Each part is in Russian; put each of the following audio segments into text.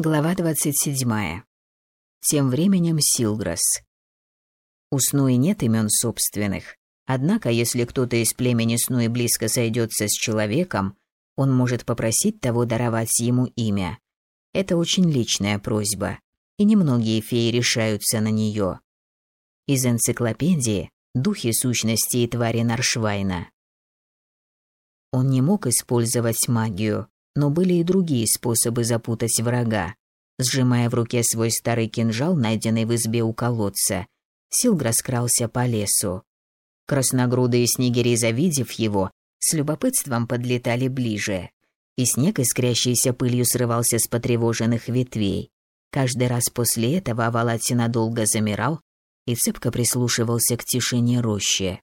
Глава 27. Тем временем Силграс. У Снуи нет имен собственных. Однако, если кто-то из племени Снуи близко сойдется с человеком, он может попросить того даровать ему имя. Это очень личная просьба, и немногие феи решаются на нее. Из энциклопедии «Духи сущности и твари Наршвайна». Он не мог использовать магию, но были и другие способы запутать врага. Сжимая в руке свой старый кинжал, найденный в избе у колодца, Силгра скрался по лесу. Красногрудые снегири, завидев его, с любопытством подлетали ближе, и снег, искрящийся пылью, срывался с потревоженных ветвей. Каждый раз после этого Авалати надолго замирал и цепко прислушивался к тишине рощи.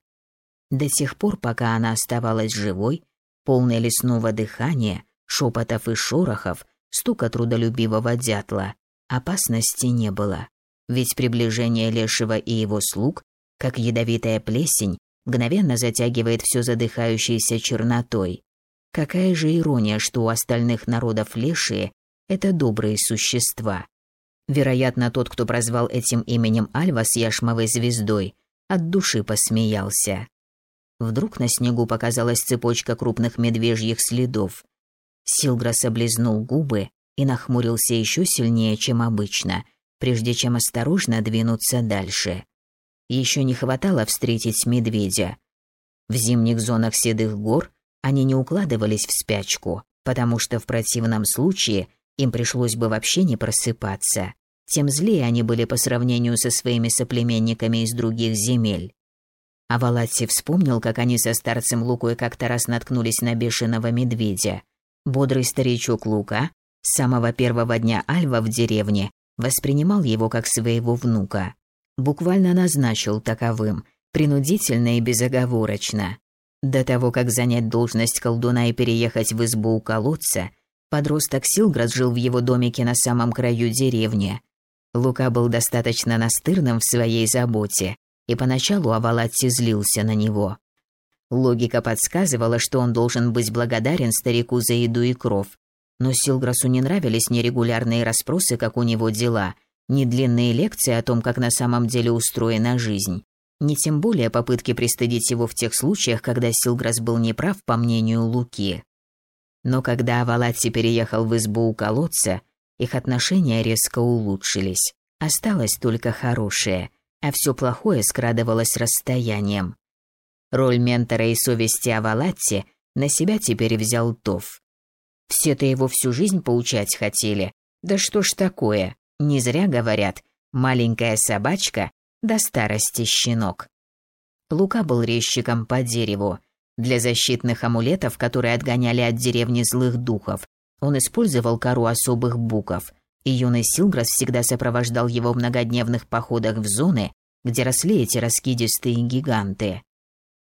До тех пор, пока она оставалась живой, полной лесного дыхания, шепотов и шорохов, стука трудолюбивого дятла. Опасности не было, ведь приближение лешего и его слуг, как ядовитая плесень, мгновенно затягивает все задыхающейся чернотой. Какая же ирония, что у остальных народов лешие – это добрые существа. Вероятно, тот, кто прозвал этим именем Альва с яшмовой звездой, от души посмеялся. Вдруг на снегу показалась цепочка крупных медвежьих следов. Силграс облизнул губы и нахмурился еще сильнее, чем обычно, прежде чем осторожно двинуться дальше. Еще не хватало встретить медведя. В зимних зонах седых гор они не укладывались в спячку, потому что в противном случае им пришлось бы вообще не просыпаться. Тем злее они были по сравнению со своими соплеменниками из других земель. А Валатси вспомнил, как они со старцем Лукой как-то раз наткнулись на бешеного медведя – Бодрый старичок Лука с самого первого дня Альва в деревне воспринимал его как своего внука. Буквально назначил таковым, принудительно и безоговорочно. До того, как занять должность колдуна и переехать в избу у колодца, подросток Силград жил в его домике на самом краю деревни. Лука был достаточно настырным в своей заботе, и поначалу Авалатти злился на него. Логика подсказывала, что он должен быть благодарен старику за еду и кров. Но Силграсу не нравились ни регулярные расспросы, как у него дела, ни длинные лекции о том, как на самом деле устроена жизнь, ни тем более попытки пристыдить его в тех случаях, когда Силграс был неправ, по мнению Луки. Но когда Авалатти переехал в избу у колодца, их отношения резко улучшились. Осталось только хорошее, а все плохое скрадывалось расстоянием. Роль ментора и совести Авалатти на себя теперь взял Тов. Все-то его всю жизнь поучать хотели. Да что ж такое? Не зря говорят, маленькая собачка до старости щенок. Лука был резчиком по дереву. Для защитных амулетов, которые отгоняли от деревни злых духов, он использовал кору особых буков, и юный Силграс всегда сопровождал его в многодневных походах в зоны, где росли эти раскидистые гиганты.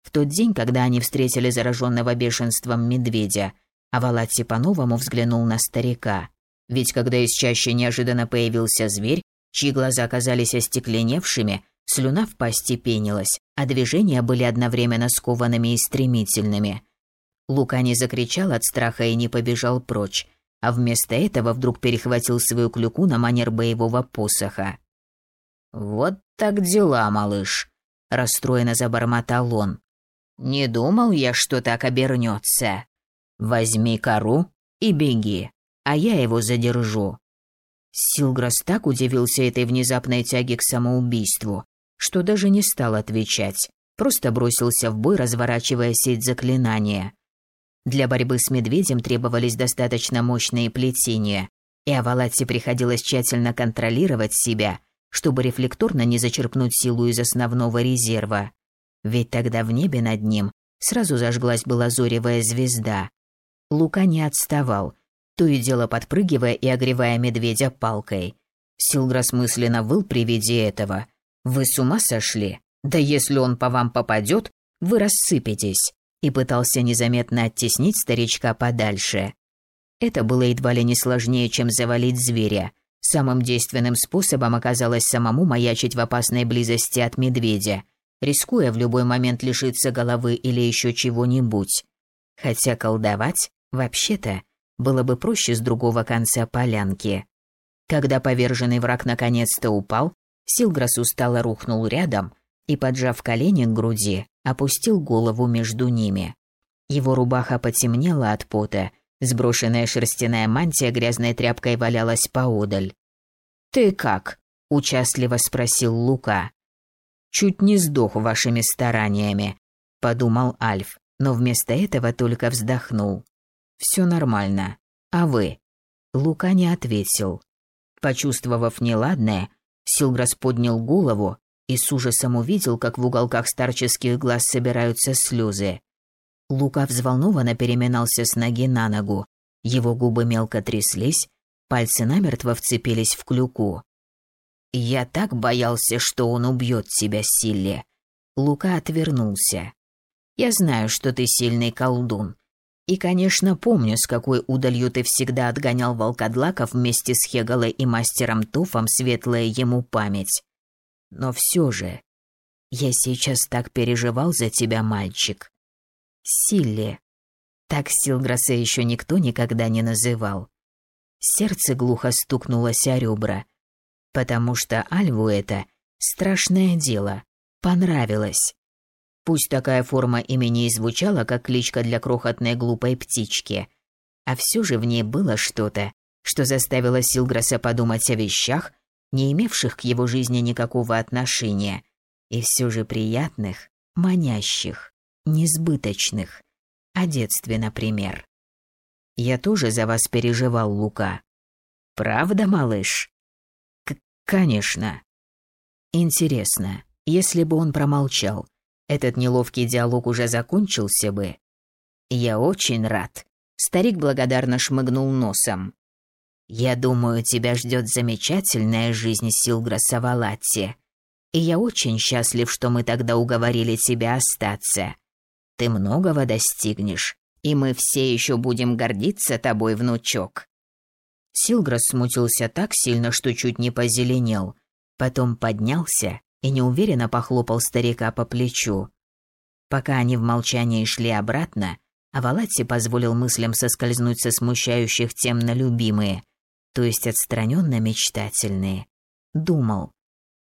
В тот день, когда они встретили зараженного бешенством медведя, Авалатти по-новому взглянул на старика. Ведь когда из чащи неожиданно появился зверь, чьи глаза казались остекленевшими, слюна в пасти пенилась, а движения были одновременно скованными и стремительными. Лука не закричал от страха и не побежал прочь, а вместо этого вдруг перехватил свою клюку на манер боевого посоха. «Вот так дела, малыш», – расстроенно забормотал он. Не думал я, что так обернется. Возьми кору и беги, а я его задержу. Силграс так удивился этой внезапной тяге к самоубийству, что даже не стал отвечать, просто бросился в бой, разворачивая сеть заклинания. Для борьбы с медведем требовались достаточно мощные плетения, и Авалатте приходилось тщательно контролировать себя, чтобы рефлекторно не зачерпнуть силу из основного резерва. Ведь тогда в небе над ним сразу зажглась была зоревая звезда. Лука не отставал, то и дело подпрыгивая и огревая медведя палкой. Силграс мысленно выл при виде этого. «Вы с ума сошли? Да если он по вам попадет, вы рассыпетесь!» И пытался незаметно оттеснить старичка подальше. Это было едва ли не сложнее, чем завалить зверя. Самым действенным способом оказалось самому маячить в опасной близости от медведя – рискуя в любой момент лишиться головы или еще чего-нибудь. Хотя колдовать, вообще-то, было бы проще с другого конца полянки. Когда поверженный враг наконец-то упал, Силграс устало рухнул рядом и, поджав колени к груди, опустил голову между ними. Его рубаха потемнела от пота, сброшенная шерстяная мантия грязной тряпкой валялась поодаль. «Ты как?» – участливо спросил Лука. «Чуть не сдох вашими стараниями», – подумал Альф, но вместо этого только вздохнул. «Все нормально. А вы?» Лука не ответил. Почувствовав неладное, Силграс поднял голову и с ужасом увидел, как в уголках старческих глаз собираются слезы. Лука взволнованно переминался с ноги на ногу. Его губы мелко тряслись, пальцы намертво вцепились в клюку. «Я так боялся, что он убьет тебя, Силли!» Лука отвернулся. «Я знаю, что ты сильный колдун. И, конечно, помню, с какой удалью ты всегда отгонял волкодлаков вместе с Хегалой и мастером Туфом, светлая ему память. Но все же, я сейчас так переживал за тебя, мальчик. Силли. Так Силграса еще никто никогда не называл. Сердце глухо стукнулось о ребра, потому что Альву это страшное дело понравилось. Пусть такая форма имени и звучала, как кличка для крохотной глупой птички, а все же в ней было что-то, что заставило Силграса подумать о вещах, не имевших к его жизни никакого отношения, и все же приятных, манящих, несбыточных, о детстве, например. Я тоже за вас переживал, Лука. Правда, малыш? Конечно. Интересно, если бы он промолчал, этот неловкий диалог уже закончился бы? Я очень рад. Старик благодарно шмыгнул носом. Я думаю, тебя ждет замечательная жизнь Силгра Савалатти. И я очень счастлив, что мы тогда уговорили тебя остаться. Ты многого достигнешь, и мы все еще будем гордиться тобой, внучок. Силграс смутился так сильно, что чуть не позеленел. Потом поднялся и неуверенно похлопал старика по плечу. Пока они в молчании шли обратно, Авалатти позволил мыслям соскользнуть со смущающих тем на любимые – то есть отстраненно мечтательные. Думал.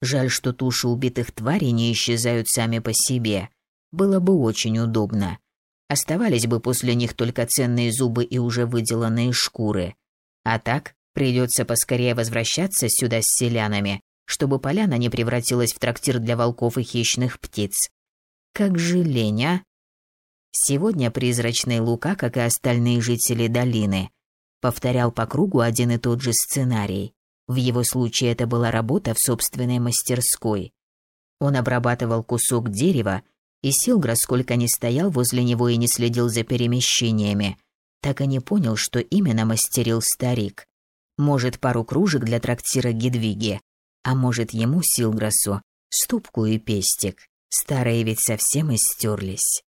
Жаль, что туши убитых тварей не исчезают сами по себе. Было бы очень удобно. Оставались бы после них только ценные зубы и уже выделанные шкуры. А так придется поскорее возвращаться сюда с селянами, чтобы поляна не превратилась в трактир для волков и хищных птиц. Как же лень, а? Сегодня призрачный Лука, как и остальные жители долины, повторял по кругу один и тот же сценарий. В его случае это была работа в собственной мастерской. Он обрабатывал кусок дерева, и Силгра, сколько ни стоял возле него и не следил за перемещениями, так и не понял, что именно мастерил старик. Может, пару кружек для трактира Гедвиги, а может, ему, Силграсу, ступку и пестик. Старые ведь совсем истерлись.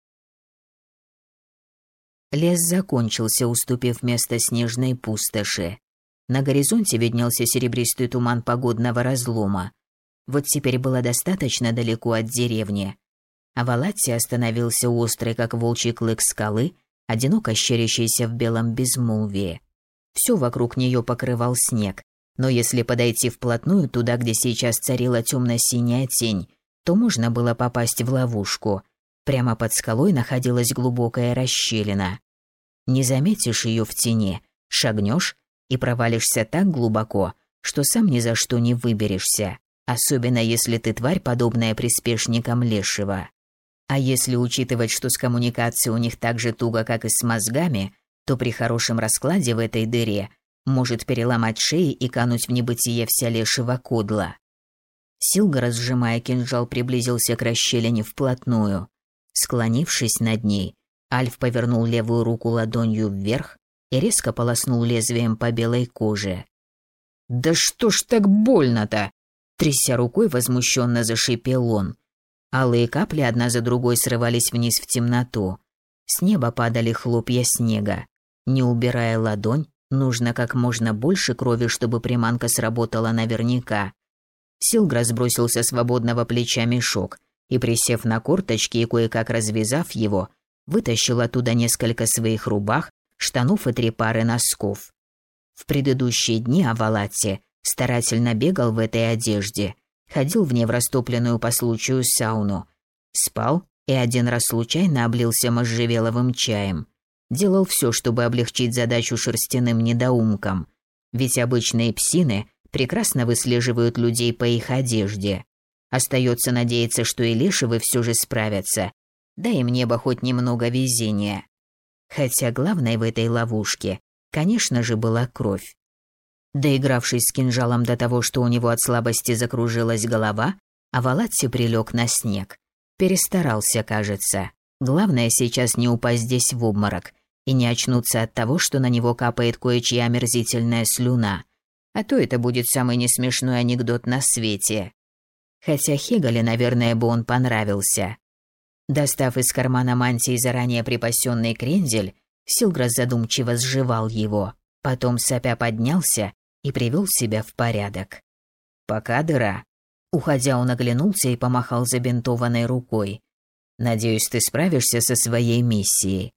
Лес закончился, уступив место снежной пустоши. На горизонте виднелся серебристый туман погодного разлома. Вот теперь было достаточно далеко от деревни. А Валатти остановился острый, как волчий клык скалы, одиноко щерящийся в белом безмолвии. Все вокруг нее покрывал снег, но если подойти вплотную туда, где сейчас царила темно-синяя тень, то можно было попасть в ловушку – Прямо под скалой находилась глубокая расщелина. Не заметишь ее в тени, шагнешь и провалишься так глубоко, что сам ни за что не выберешься, особенно если ты тварь, подобная приспешникам лешего. А если учитывать, что с коммуникацией у них так же туго, как и с мозгами, то при хорошем раскладе в этой дыре может переломать шеи и кануть в небытие вся лешего кодла. Силга, разжимая кинжал, приблизился к расщелине вплотную. Склонившись над ней, Альф повернул левую руку ладонью вверх и резко полоснул лезвием по белой коже. «Да что ж так больно-то?» Тряся рукой, возмущенно зашипел он. Алые капли одна за другой срывались вниз в темноту. С неба падали хлопья снега. Не убирая ладонь, нужно как можно больше крови, чтобы приманка сработала наверняка. Силгра сбросил свободного плеча мешок и, присев на корточки и кое-как развязав его, вытащил оттуда несколько своих рубах, штанов и три пары носков. В предыдущие дни Авалатти старательно бегал в этой одежде, ходил в ней в растопленную по случаю сауну, спал и один раз случайно облился можжевеловым чаем. Делал все, чтобы облегчить задачу шерстяным недоумкам, ведь обычные псины прекрасно выслеживают людей по их одежде. Остается надеяться, что и лешивы все же справятся, да им небо хоть немного везения. Хотя главной в этой ловушке, конечно же, была кровь. Доигравшись с кинжалом до того, что у него от слабости закружилась голова, Авалатси прилег на снег. Перестарался, кажется. Главное сейчас не упасть здесь в обморок и не очнуться от того, что на него капает кое-чья омерзительная слюна. А то это будет самый несмешной анекдот на свете. Хотя Хегале, наверное, бы он понравился. Достав из кармана мантии заранее припасенный крендель, Силграс задумчиво сживал его, потом сопя поднялся и привел себя в порядок. «Пока дыра». Уходя, он оглянулся и помахал забинтованной рукой. «Надеюсь, ты справишься со своей миссией».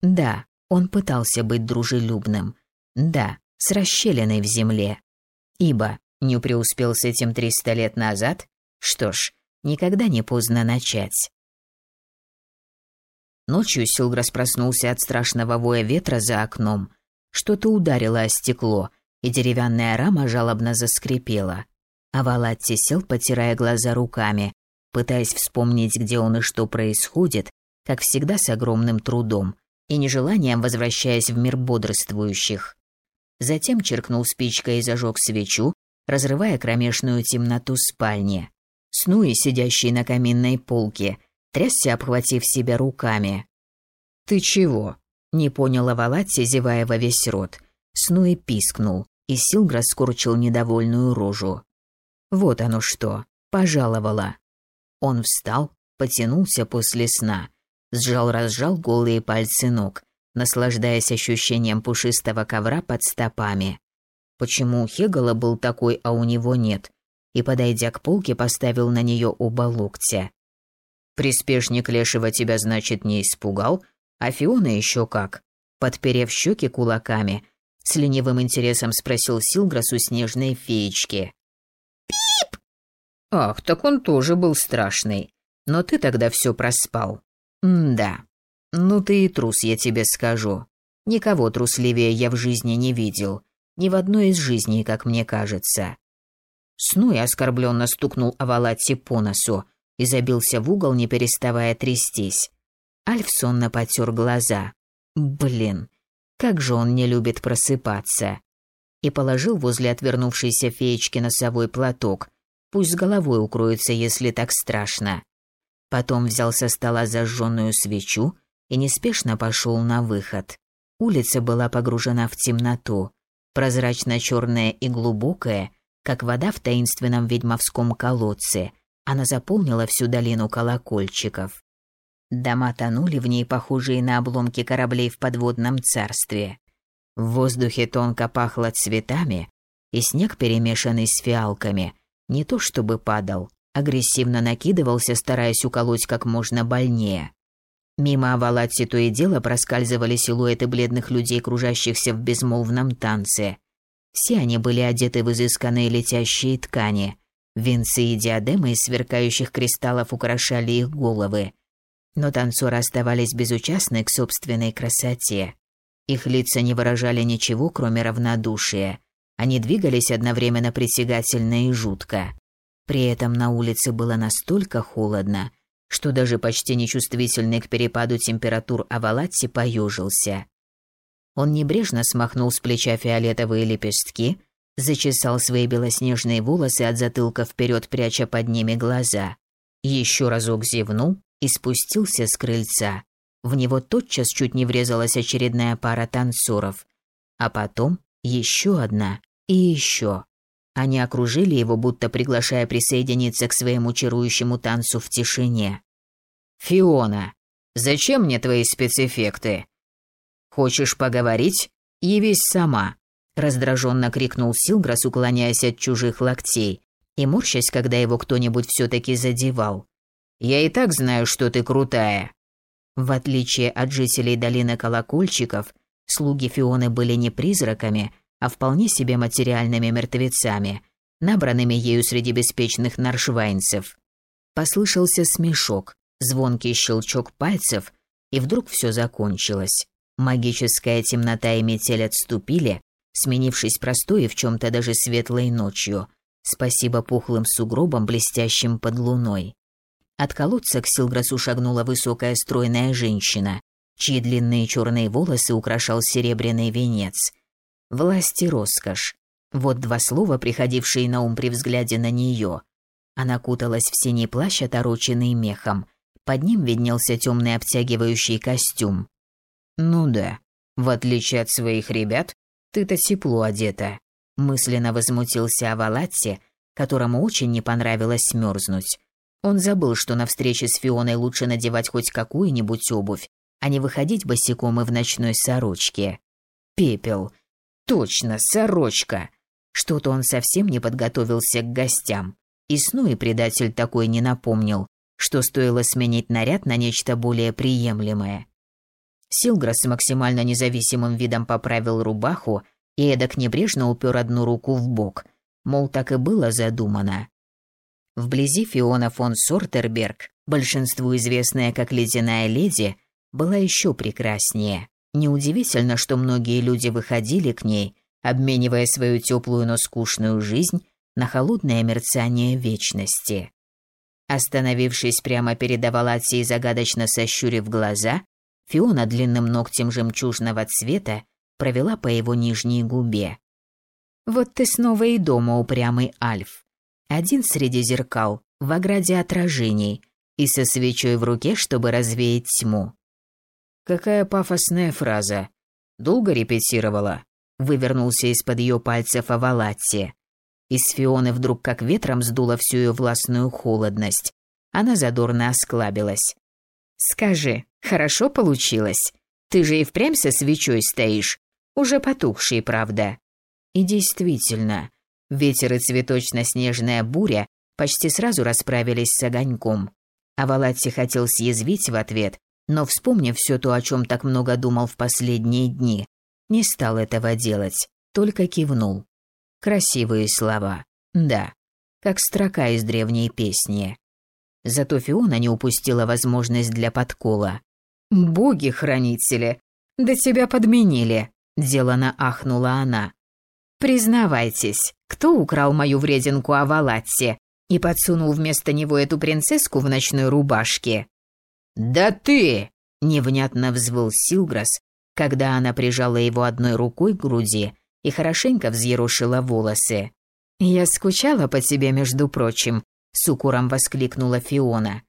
Да, он пытался быть дружелюбным. Да, с расщелиной в земле. Ибо не преуспел с этим триста лет назад? Что ж, никогда не поздно начать. Ночью Силграс проснулся от страшного воя ветра за окном. Что-то ударило о стекло, и деревянная рама жалобно заскрипела. А Валатти сел, потирая глаза руками, пытаясь вспомнить, где он и что происходит, как всегда с огромным трудом и нежеланием возвращаясь в мир бодрствующих. Затем черкнул спичкой и зажег свечу, разрывая кромешную темноту спальни. Снуи, сидящий на каминной полке, трясся, обхватив себя руками. «Ты чего?» – не поняла Валатти, зевая во весь рот. Снуи пискнул, и Силгра скорчил недовольную рожу. «Вот оно что, пожаловала». Он встал, потянулся после сна, сжал-разжал голые пальцы ног, наслаждаясь ощущением пушистого ковра под стопами. Почему у Хегала был такой, а у него нет? И, подойдя к полке, поставил на нее оба локтя. Приспешник Лешего тебя, значит, не испугал, а Фиона еще как. Подперев щеки кулаками, с ленивым интересом спросил Силграс у снежной феечки. «Пип!» «Ах, так он тоже был страшный. Но ты тогда все проспал». «Да. Ну ты и трус, я тебе скажу. Никого трусливее я в жизни не видел. Ни в одной из жизней, как мне кажется». Снуй оскорбленно стукнул Авалатти по носу, и забился в угол, не переставая трястись. Альф сонно потер глаза. Блин, как же он не любит просыпаться. И положил возле отвернувшейся феечки носовой платок. Пусть с головой укроется, если так страшно. Потом взял со стола зажженную свечу и неспешно пошел на выход. Улица была погружена в темноту, прозрачно-черная и глубокая, как вода в таинственном ведьмовском колодце – она заполнила всю долину колокольчиков. Дома тонули в ней, похожие на обломки кораблей в подводном царстве. В воздухе тонко пахло цветами, и снег, перемешанный с фиалками, не то чтобы падал, агрессивно накидывался, стараясь уколоть как можно больнее. Мимо Авалатси то и дело проскальзывали силуэты бледных людей, кружащихся в безмолвном танце. Все они были одеты в изысканные летящие ткани – Венцы и диадемы из сверкающих кристаллов украшали их головы. Но танцоры оставались безучастны к собственной красоте. Их лица не выражали ничего, кроме равнодушия. Они двигались одновременно притягательно и жутко. При этом на улице было настолько холодно, что даже почти нечувствительный к перепаду температур Авалатти поюжился. Он небрежно смахнул с плеча фиолетовые лепестки, Зачесал свои белоснежные волосы от затылка вперед, пряча под ними глаза. Еще разок зевнул и спустился с крыльца. В него тотчас чуть не врезалась очередная пара танцоров. А потом еще одна и еще. Они окружили его, будто приглашая присоединиться к своему чарующему танцу в тишине. «Фиона, зачем мне твои спецэффекты? Хочешь поговорить? Явись сама раздраженно крикнул Силграс, уклоняясь от чужих локтей и морщась, когда его кто-нибудь все-таки задевал. «Я и так знаю, что ты крутая». В отличие от жителей долины колокольчиков, слуги Фионы были не призраками, а вполне себе материальными мертвецами, набранными ею среди беспечных наршвайнцев. Послышался смешок, звонкий щелчок пальцев, и вдруг все закончилось. Магическая темнота и метель отступили, сменившись простой и в чем-то даже светлой ночью. Спасибо пухлым сугробам, блестящим под луной. От колодца к Силграсу шагнула высокая стройная женщина, чьи длинные черные волосы украшал серебряный венец. Власть и роскошь. Вот два слова, приходившие на ум при взгляде на нее. Она куталась в синий плащ, отороченный мехом. Под ним виднелся темный обтягивающий костюм. «Ну да, в отличие от своих ребят, ты-то тепло одета», – мысленно возмутился Авалатти, которому очень не понравилось мерзнуть. Он забыл, что на встрече с Фионой лучше надевать хоть какую-нибудь обувь, а не выходить босиком и в ночной сорочке. Пепел. Точно, сорочка. Что-то он совсем не подготовился к гостям. И сну и предатель такой не напомнил, что стоило сменить наряд на нечто более приемлемое. Силграс с максимально независимым видом поправил рубаху и эдак небрежно упер одну руку в бок, мол, так и было задумано. Вблизи Фиона фон Сортерберг, большинству известная как «Ледяная леди», была еще прекраснее. Неудивительно, что многие люди выходили к ней, обменивая свою теплую, но скучную жизнь на холодное мерцание вечности. Остановившись прямо перед Авалацией, загадочно сощурив глаза, Фиона длинным ногтем жемчужного цвета провела по его нижней губе. «Вот ты снова и дома, упрямый Альф. Один среди зеркал, в ограде отражений, и со свечой в руке, чтобы развеять тьму. Какая пафосная фраза. Долго репетировала. Вывернулся из-под ее пальцев Авалатти. Из Фионы вдруг как ветром сдуло всю ее властную холодность. Она задорно осклабилась. «Скажи, хорошо получилось? Ты же и впрямь со свечой стоишь. Уже потухший, правда?» И действительно, Ветер и цветочно-снежная буря почти сразу расправились с огоньком. А Валатти хотел съязвить в ответ, но, вспомнив все то, о чем так много думал в последние дни, не стал этого делать, только кивнул. Красивые слова, да, как строка из древней песни. Зато Фиона не упустила возможность для подкола. «Боги-хранители! Да тебя подменили!» – делано ахнула она. «Признавайтесь, кто украл мою врединку Авалатси и подсунул вместо него эту принцесску в ночной рубашке?» «Да ты!» – невнятно взвыл Силграс, когда она прижала его одной рукой к груди и хорошенько взъерошила волосы. «Я скучала по тебе, между прочим», – с укором воскликнула Фиона.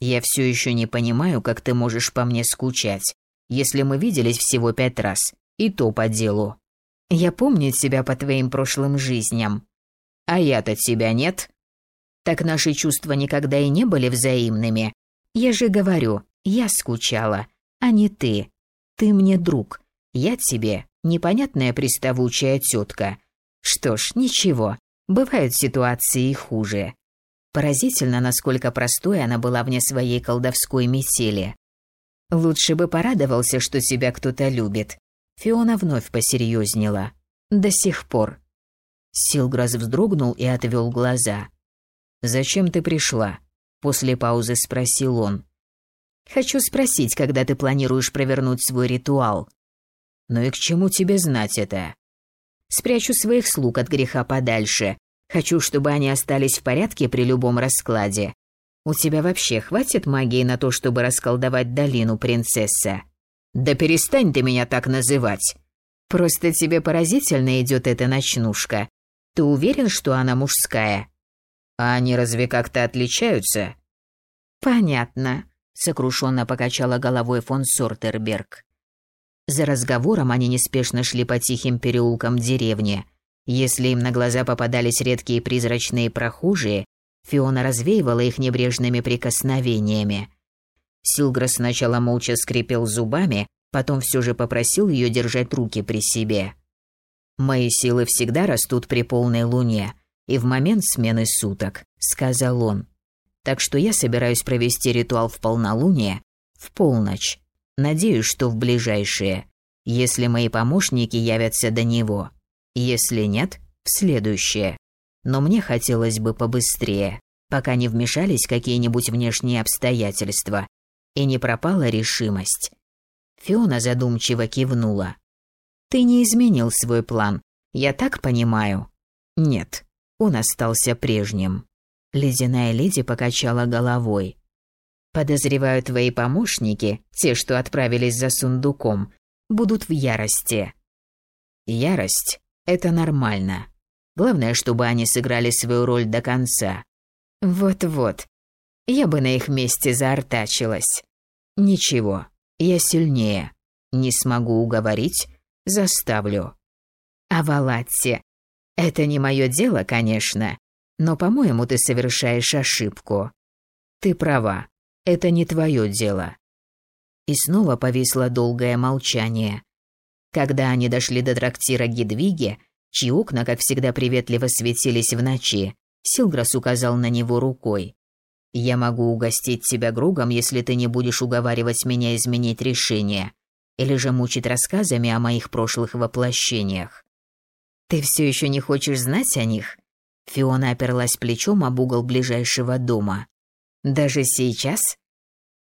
«Я все еще не понимаю, как ты можешь по мне скучать, если мы виделись всего пять раз, и то по делу». Я помню тебя по твоим прошлым жизням. А я-то тебя нет. Так наши чувства никогда и не были взаимными. Я же говорю, я скучала, а не ты. Ты мне друг. Я тебе непонятная приставучая тетка. Что ж, ничего. Бывают ситуации хуже. Поразительно, насколько простой она была вне своей колдовской метели. Лучше бы порадовался, что тебя кто-то любит, Фиона вновь посерьезнела. До сих пор. Силграс вздрогнул и отвел глаза. «Зачем ты пришла?» После паузы спросил он. «Хочу спросить, когда ты планируешь провернуть свой ритуал». «Ну и к чему тебе знать это?» «Спрячу своих слуг от греха подальше. Хочу, чтобы они остались в порядке при любом раскладе. У тебя вообще хватит магии на то, чтобы расколдовать долину, принцесса?» «Да перестань ты меня так называть!» «Просто тебе поразительно идет эта ночнушка. Ты уверен, что она мужская?» «А они разве как-то отличаются?» «Понятно», — сокрушенно покачала головой фон Сортерберг. За разговором они неспешно шли по тихим переулкам деревни. Если им на глаза попадались редкие призрачные прохожие, Фиона развеивала их небрежными прикосновениями. Силграс сначала молча скрипел зубами, потом все же попросил ее держать руки при себе. «Мои силы всегда растут при полной луне и в момент смены суток», — сказал он. «Так что я собираюсь провести ритуал в полнолуние в полночь. Надеюсь, что в ближайшие, если мои помощники явятся до него. Если нет, в следующее. Но мне хотелось бы побыстрее, пока не вмешались какие-нибудь внешние обстоятельства и не пропала решимость. Фиона задумчиво кивнула. «Ты не изменил свой план, я так понимаю?» «Нет, он остался прежним». Ледяная леди покачала головой. «Подозреваю, твои помощники, те, что отправились за сундуком, будут в ярости». «Ярость – это нормально. Главное, чтобы они сыграли свою роль до конца». «Вот-вот. Я бы на их месте заортачилась». «Ничего, я сильнее. Не смогу уговорить, заставлю». «А Валатти, это не мое дело, конечно, но, по-моему, ты совершаешь ошибку. Ты права, это не твое дело. И снова повисло долгое молчание. Когда они дошли до трактира Гидвиги, чьи окна, как всегда, приветливо светились в ночи, Силграс указал на него рукой. «Я могу угостить тебя гругом, если ты не будешь уговаривать меня изменить решение, или же мучить рассказами о моих прошлых воплощениях. Ты все еще не хочешь знать о них? Фиона оперлась плечом об угол ближайшего дома. Даже сейчас?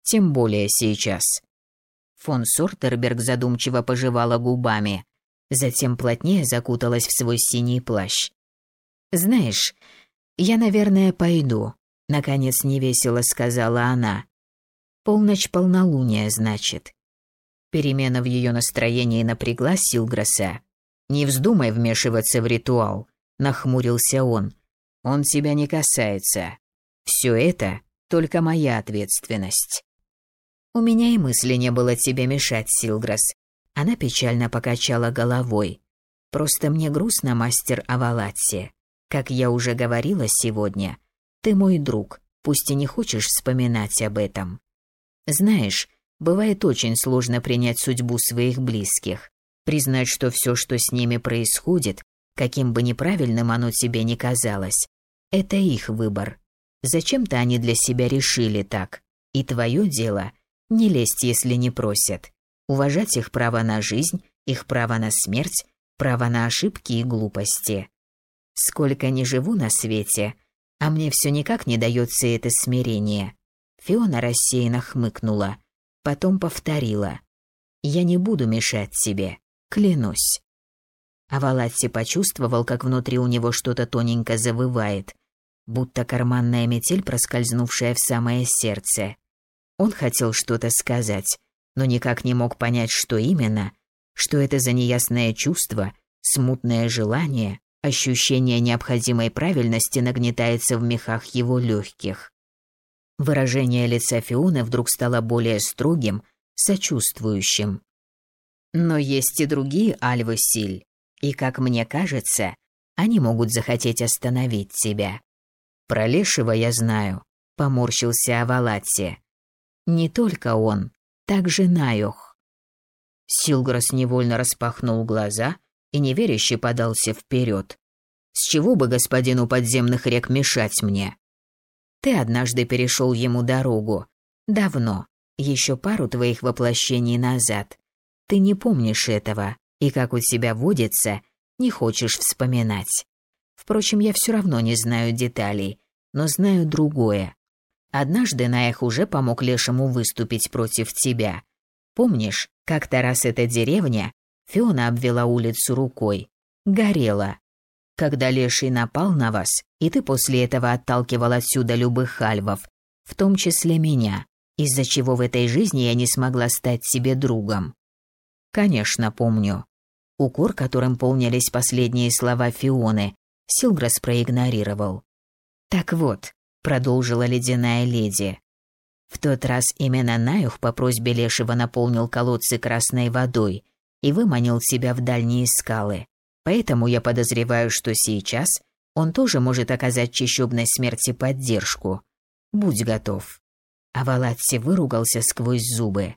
Тем более сейчас. Фон Сортерберг задумчиво пожевала губами, затем плотнее закуталась в свой синий плащ. Знаешь, я, наверное, пойду, наконец невесело сказала она. Полночь полнолуния, значит. Перемена в ее настроении напрягла Силграса. «Не вздумай вмешиваться в ритуал», – нахмурился он. «Он тебя не касается. Все это только моя ответственность». «У меня и мысли не было тебе мешать, Силграс». Она печально покачала головой. «Просто мне грустно, мастер Авалатси. Как я уже говорила сегодня, ты мой друг, пусть и не хочешь вспоминать об этом. Знаешь, бывает очень сложно принять судьбу своих близких признать, что все, что с ними происходит, каким бы неправильным оно тебе ни казалось, это их выбор. Зачем-то они для себя решили так. И твое дело – не лезть, если не просят. Уважать их право на жизнь, их право на смерть, право на ошибки и глупости. Сколько ни живу на свете, а мне все никак не дается это смирение. Фиона рассеянно хмыкнула, потом повторила. «Я не буду мешать тебе. Клянусь. А Валатти почувствовал, как внутри у него что-то тоненько завывает, будто карманная метель, проскользнувшая в самое сердце. Он хотел что-то сказать, но никак не мог понять, что именно, что это за неясное чувство, смутное желание, ощущение необходимой правильности нагнетается в мехах его легких. Выражение лица Фиона вдруг стало более строгим, сочувствующим. Но есть и другие альвы Силь, и, как мне кажется, они могут захотеть остановить тебя. Про Лешего я знаю, поморщился Авалатти. Не только он, также Найох. Силграс невольно распахнул глаза и неверяще подался вперед. С чего бы господину подземных рек мешать мне? Ты однажды перешел ему дорогу. Давно, еще пару твоих воплощений назад. Ты не помнишь этого, и как у тебя водится, не хочешь вспоминать. Впрочем, я все равно не знаю деталей, но знаю другое. Однажды Наях уже помог Лешему выступить против тебя. Помнишь, как-то раз эта деревня, Фиона обвела улицу рукой, горела. Когда Леший напал на вас, и ты после этого отталкивал отсюда любых альвов, в том числе меня, из-за чего в этой жизни я не смогла стать себе другом. Конечно, помню. Укор, которым полнились последние слова Фионы, Силграс проигнорировал. Так вот, продолжила ледяная леди. В тот раз именно Наюх по просьбе Лешего наполнил колодцы красной водой и выманил себя в дальние скалы. Поэтому я подозреваю, что сейчас он тоже может оказать чищебной смерти поддержку. Будь готов. А выругался сквозь зубы.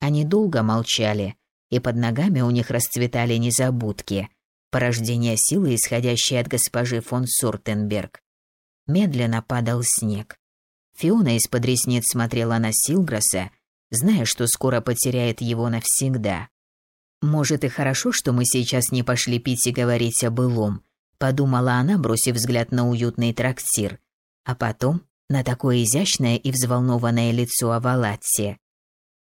Они долго молчали, и под ногами у них расцветали незабудки, порождение силы, исходящей от госпожи фон Суртенберг. Медленно падал снег. Фиона из-под ресниц смотрела на Силграса, зная, что скоро потеряет его навсегда. Может и хорошо, что мы сейчас не пошли пить и говорить о былом, подумала она, бросив взгляд на уютный трактир, а потом на такое изящное и взволнованное лицо Авалатти.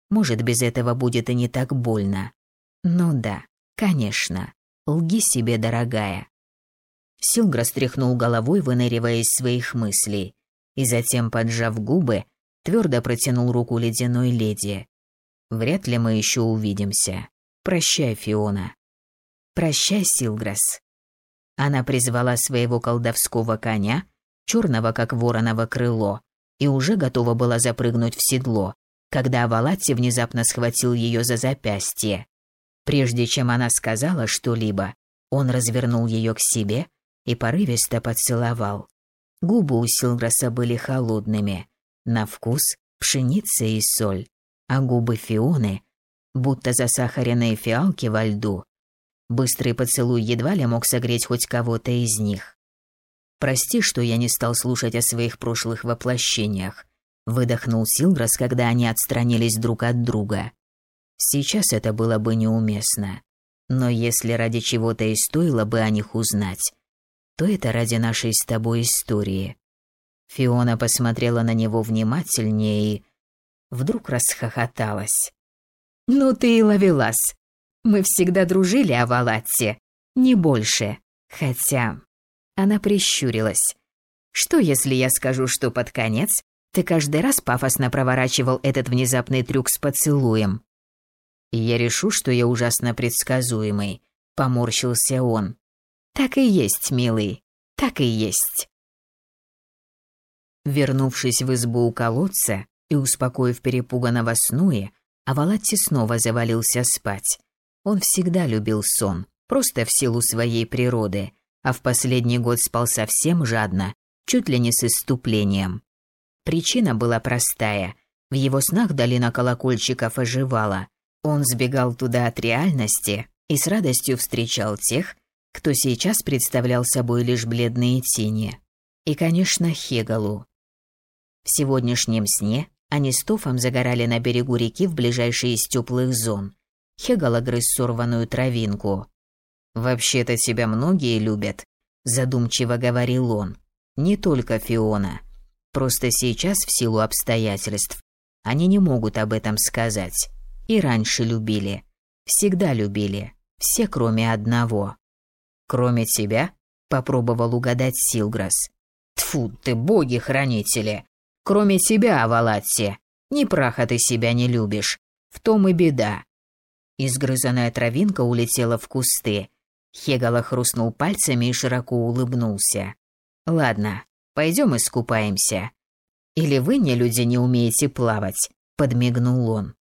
Может, без этого будет и не так больно. Ну да, конечно. Лги себе, дорогая. Силгра стряхнул головой, выныривая из своих мыслей, и затем, поджав губы, твердо протянул руку ледяной леди. Вряд ли мы еще увидимся. Прощай, Фиона. Прощай, Силграс. Она призвала своего колдовского коня, черного как вороново крыло, и уже готова была запрыгнуть в седло, когда Авалатти внезапно схватил ее за запястье. Прежде чем она сказала что-либо, он развернул ее к себе и порывисто поцеловал. Губы у Силграса были холодными, на вкус пшеница и соль, а губы Фионы будто засахаренные фиалки во льду. Быстрый поцелуй едва ли мог согреть хоть кого-то из них. Прости, что я не стал слушать о своих прошлых воплощениях. Выдохнул Силдрас, когда они отстранились друг от друга. Сейчас это было бы неуместно. Но если ради чего-то и стоило бы о них узнать, то это ради нашей с тобой истории. Фиона посмотрела на него внимательнее и вдруг расхохоталась. «Ну ты и ловелас. Мы всегда дружили о Валатте, не больше. Хотя она прищурилась. Что, если я скажу, что под конец ты каждый раз пафосно проворачивал этот внезапный трюк с поцелуем? Я решу, что я ужасно предсказуемый, поморщился он. Так и есть, милый, так и есть. Вернувшись в избу у колодца и успокоив перепуганного Снуи, Авалатти снова завалился спать. Он всегда любил сон, просто в силу своей природы – а в последний год спал совсем жадно, чуть ли не с иступлением. Причина была простая. В его снах долина колокольчиков оживала. Он сбегал туда от реальности и с радостью встречал тех, кто сейчас представлял собой лишь бледные тени. И, конечно, Хегалу. В сегодняшнем сне они с Тофом загорали на берегу реки в ближайшей из теплых зон. Хегала грыз сорванную травинку. «Вообще-то тебя многие любят», – задумчиво говорил он. «Не только Фиона. Просто сейчас, в силу обстоятельств, они не могут об этом сказать. И раньше любили. Всегда любили. Все, кроме одного». «Кроме тебя?» – попробовал угадать Силграс. «Тфу, ты боги-хранители! Кроме тебя, Авалатси! Ни праха ты себя не любишь. В том и беда». Изгрызанная травинка улетела в кусты, Хегала хрустнул пальцами и широко улыбнулся. «Ладно, пойдем искупаемся. Или вы, не люди, не умеете плавать?» – подмигнул он.